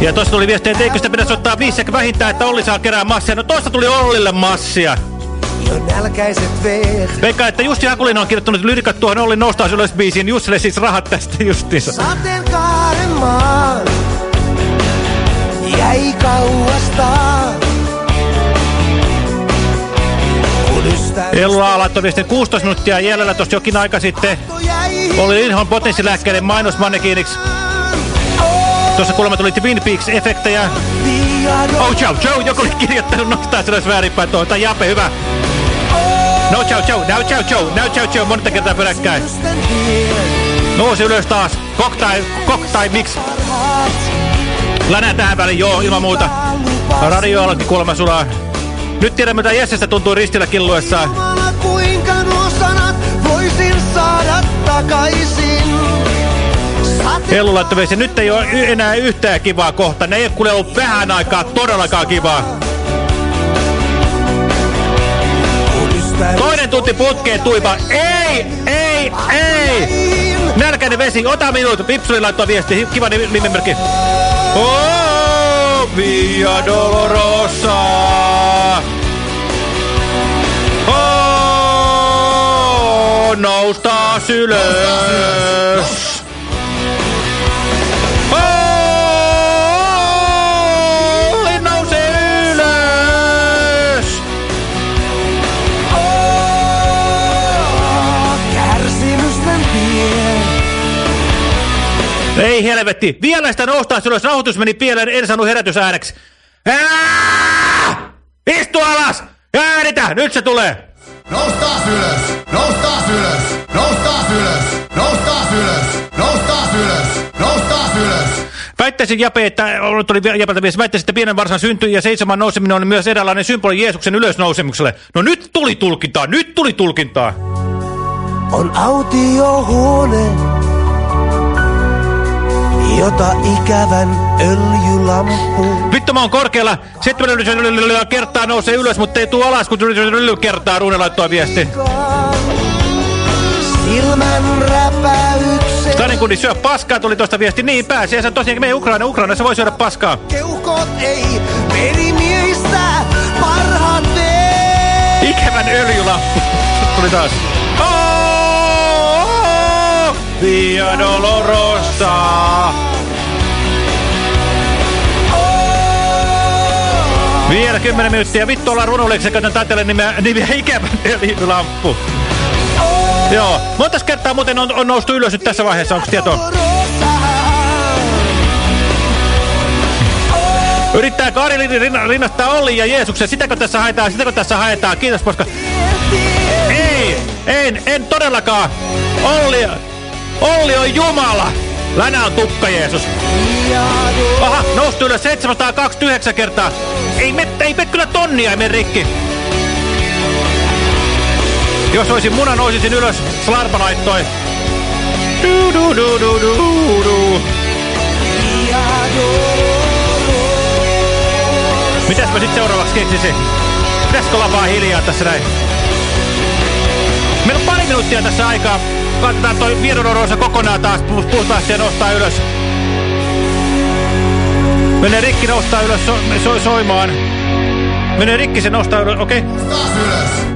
Ja tuossa tuli viesti, että eikö sitä pitäisi ottaa viisi vähintään, että Olli saa kerää massia. No tuosta tuli Ollille massia. Veikka, että Jussi Hakulinen on kirjoittanut lyrikat tuohon Olli Nostaas ylös biisiin. Jussille siis rahat tästä justiinsa. Sateenkaaren maan jäi kauastaan. Ella laittoi viestin 16 minuuttia jäljellä tuossa jokin aika sitten. Oli Linholm potenssilääkkeiden mainosmannekiiniksi. Tuossa kuulemma tuli Twin Peaks-efektejä. Oh, ciao, Joe, joku oli kirjoittanut nostaa ylös väärinpäin tuohon. Tai Jape, hyvä. No, ciao, ciao, now, ciao, ciao, now, ciao, ciao, monta kertaa peräkkäin. Nousi ylös taas. Koktai, koktai, miksi? Länä tähän väliin, joo, ilman muuta. Radio alki kuulemma sulaa. Nyt tiedämme, mitä Jessestä tuntuu ristillä killuessaan. Kuinka nuo sanat voisin saada takaisin. Hellu laittoi viesti, nyt ei ole enää yhtään kivaa kohta. Ne ei ole ollut vähän aikaa todellakaan kivaa. Toinen tunti putkeen tuipa. Ei, ei, ei. Nälkäinen vesi, ota minut. Vipsuli laittoi viesti, kiva nimimerkki. Oh, Via Dolorosa. Oh, noustaan ylös. Ei helvetti. Vielä sitä noustaan ylös. Rauhoitus meni pieleen. En saanut herätysääneksi. Ää! Istu alas! Äänitä! Nyt se tulee! Noustaa ylös! Noustaa ylös! Noustaa ylös! Noustaa ylös! Noustaa ylös! Noustaa ylös! Väittäisin Jape, että tuli Japelta viesti, väittäisin, että pienen varsan syntyi ja seisomaan nouseminen on myös eräänlainen symboli Jeesuksen ylösnousemukselle. No nyt tuli tulkintaa, nyt tuli tulkintaa. On autiohuone, jota ikävän öljylampu. Vittu mä oon korkealla, seitsemän kertaa nousee ylös, mutta ei tuu alas, kun kertaa Ruune laittoi viesti. Silmän räpäyksen Starinkundi syö paskaa, tuli tuosta viesti. Niin pääsee, se tosiaan me Ukraina, Ukrainassa voi syödä paskaa. keuhkot ei merimiehistä parhaat veet. Ikävän öljylamppu. Tuli taas. Oh, Via Dolorosa. Vielä 10 minuuttia. Vittu ollaan runolliksi käytän taiteilijan nimeä, nimeä ikävän öljylamppu. Joo. Montas kertaa muuten on, on noustu ylös nyt tässä vaiheessa, onko tietoa? Yrittää rinna, rinnastaa Olli ja Jeesuksen. Sitäkö tässä haetaan? Sitäkö tässä haetaan? Kiitos, koska... Ei! En, en todellakaan! Olli, Olli on Jumala! Länä on tukka Jeesus. Aha, noustu ylös 729 kertaa. Ei me, ei me kyllä tonnia, ei me rikki. Jos olisin muna, nousisin ylös. Slarpa laittoi. Du, du, du, du, du, du. Mitäs mä sit seuraavaksi keksisin? Pitäisikö olla vaan hiljaa tässä näin? Pari minuuttia tässä aikaa. Katsotaan toi Viedonorosa kokonaan taas puhtaasti ja nostaa ylös. Menee rikki, nostaa ylös, so, so, soimaan. Menee rikki, se nostaa ylös, okei. Okay.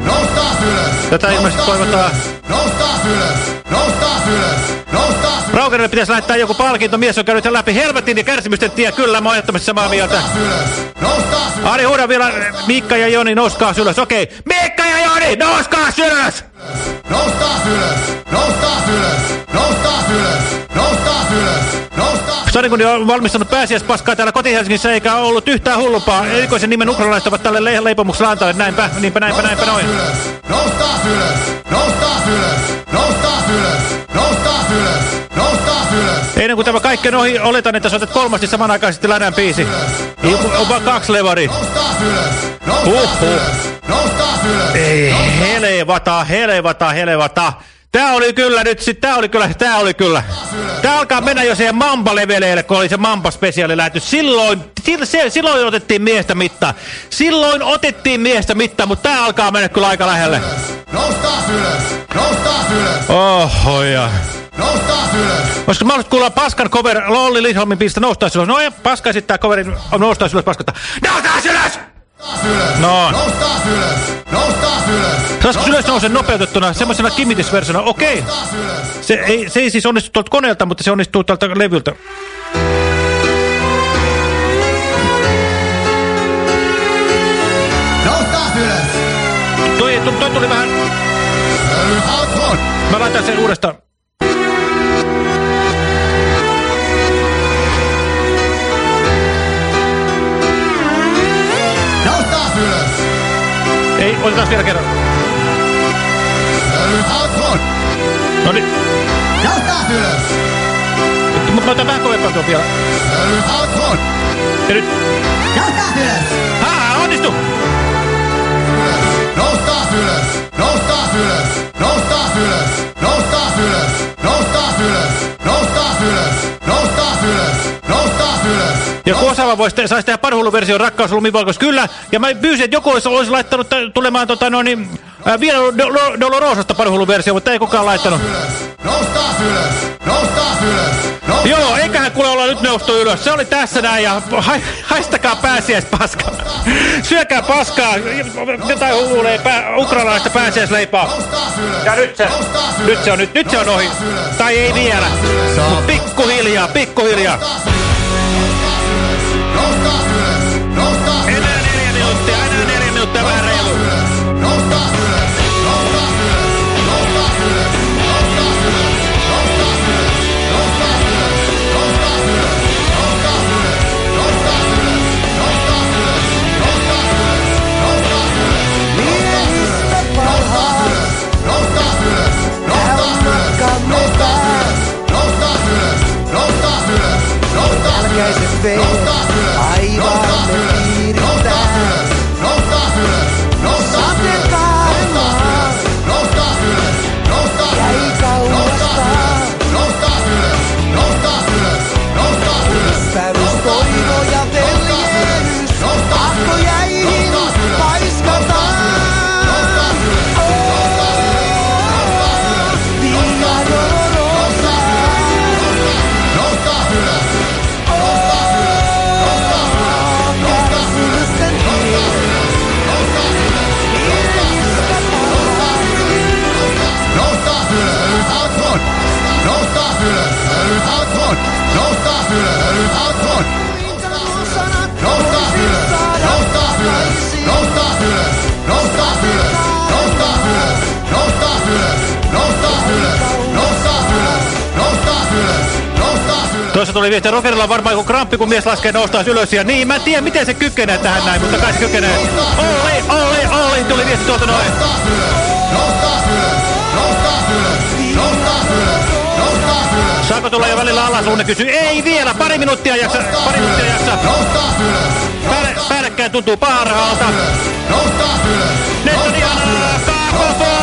Noustaa ylös! Tätä ilmeisesti toivotaan. Noustaa ylös! Noustaa ylös! Noustaa ylös! Raukerille pitäisi lähettää joku palkinto. Mies on käynyt läpi helvetin ja kärsimysten tie. Kyllä, mä oon ehdottomasti samaa mieltä. Ari, huuda vielä Miikka ja Joni, nouskaa ylös. Okei. Okay. Miikka ja Joni, nouskaa ylös! Noustaa ylös! Noustaa ylös! Noustaa ylös! Noustaa ylös! Noustaa Sarikundi on valmistanut pääsiäispaskaa täällä koti-Helsingissä eikä ollut yhtään hullumpaa. Erikoisen nimen ukrainalaiset ovat tälle le leipomukselle antaneet. Näinpä, niinpä, näinpä, näinpä, noin. Noustaa ylös! Noustaa ylös! Noustaa ylös! Noustaa ylös! Noustaa Ennen kuin tämä kaikki ohi, oletan, että soitat kolmasti samanaikaisesti länän biisi. On vaan kaksi levari. Huhhuh. Ei, helevata, helevata, helevata. Tää oli kyllä nyt sit, tää oli kyllä, tää oli kyllä. Tää alkaa mennä jo siihen Mamba-leveleille, kun oli se Mamba-spesiaali lähetys. Silloin, sil, se, silloin otettiin miestä mittaa. Silloin otettiin miestä mittaa, mutta tää alkaa mennä kyllä aika lähelle. Noustaa ylös! Noustaa ylös! Oho ja. Noustaa ylös! Olisiko mä kuulla paskan cover Lolli Lindholmin pistä noustaa ylös? No ei, paska esittää coverin noustaa ylös paskata. Noustaa ylös! No. Noustaa ylös! Noustaa ylös! Saisiko ylös nousee nopeutettuna semmoisena kimitisversiona? Okei. Se ei, se ei siis onnistu tuolta koneelta, mutta se onnistuu tuolta levyltä. Noustaa ylös! Toi, toi, toi tuli vähän... Mä laitan sen uudestaan. Otetaan vielä kerran. No niin. Noustaa ylös! Mutta mä otan vähän kovempaa tuon vielä. Ja nyt. Noustaa ylös! Haa, onnistu! Noustaa ylös! Noustaa ylös! Noustaa ylös! Noustaa ylös! Noustaa ylös! Noustaa ylös! Ja kun osaava voisi te, saisi tehdä parhuuluversion rakkaus lumivalkois, kyllä. Ja mä pyysin, että joku olisi, olisi laittanut tulemaan tota, no, niin, ää, vielä Do- Dolorosasta parhuuluversio, mutta ei kukaan laittanut. Noustaa ylös! Noustaa ylös! Joo, eiköhän kuule olla nyt noustu ylös. Se oli tässä näin ja ha haistakaa pääsiäispaskaa. Syökää paskaa, jotain huulee pää, ukrainalaista pääsiäisleipaa. Ja nyt se, nyt se on, nyt, nyt se on ohi. Tai ei vielä. Mut pikkuhiljaa, pikkuhiljaa. No! ylös. Tuli viesti, Rogerilla on varmaan joku kramppi, kun mies laskee noustaa ylös. Ja niin, mä en tiedä, miten se kykenee tähän näin, mutta kai se kykenee. Olli, Olli, Olli, tuli viesti tuolta noin. Ylös, ylös, ylös, ylös. Saako tulla jo välillä alas, Lunne kysyy. Ei vielä, pari minuuttia jaksa, pari minuuttia jaksa. Ylös. Päälle, päällekkäin tuntuu parhaalta. Ylös. Nyt on ihanaa kakofonia,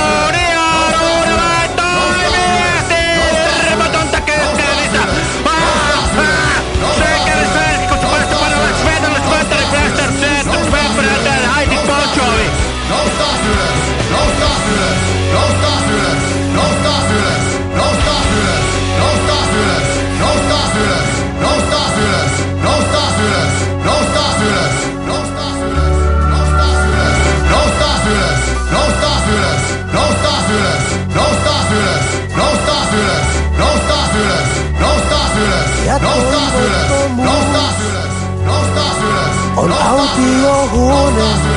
Lauskaa ylös, nouskaa ylös, nouskaa ylös. On autio.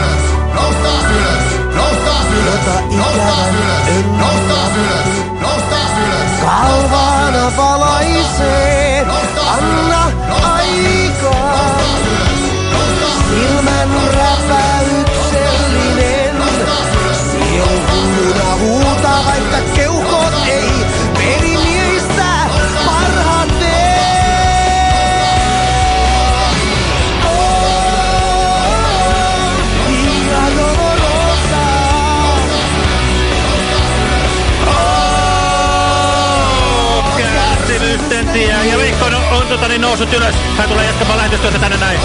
Tota, niin noussut ylös. Hän tulee jatkamaan lähetystyötä tänne näin.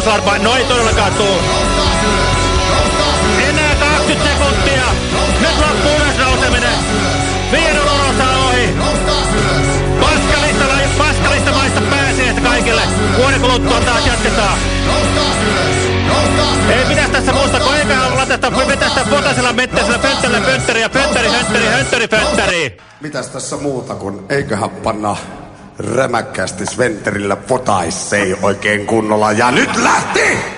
Slarpa. No ei todellakaan tuu. Enää 20 sekuntia. Nyt loppuu ylös nouseminen. Viedon olossa ohi. Paskalista, paskalista maista pääsee kaikille. Vuoden kuluttua taas jatketaan. Ei pitäisi tässä muusta, kun eiköhän olla tästä vetää sitä potasella mettäisellä pönttöllä pönttäri ja pönttäri, hönttäri, hönttäri, pönttäri. Mitäs tässä muuta kuin eiköhän panna rämäkkästi Sventerillä potaissei oikein kunnolla. Ja nyt lähti!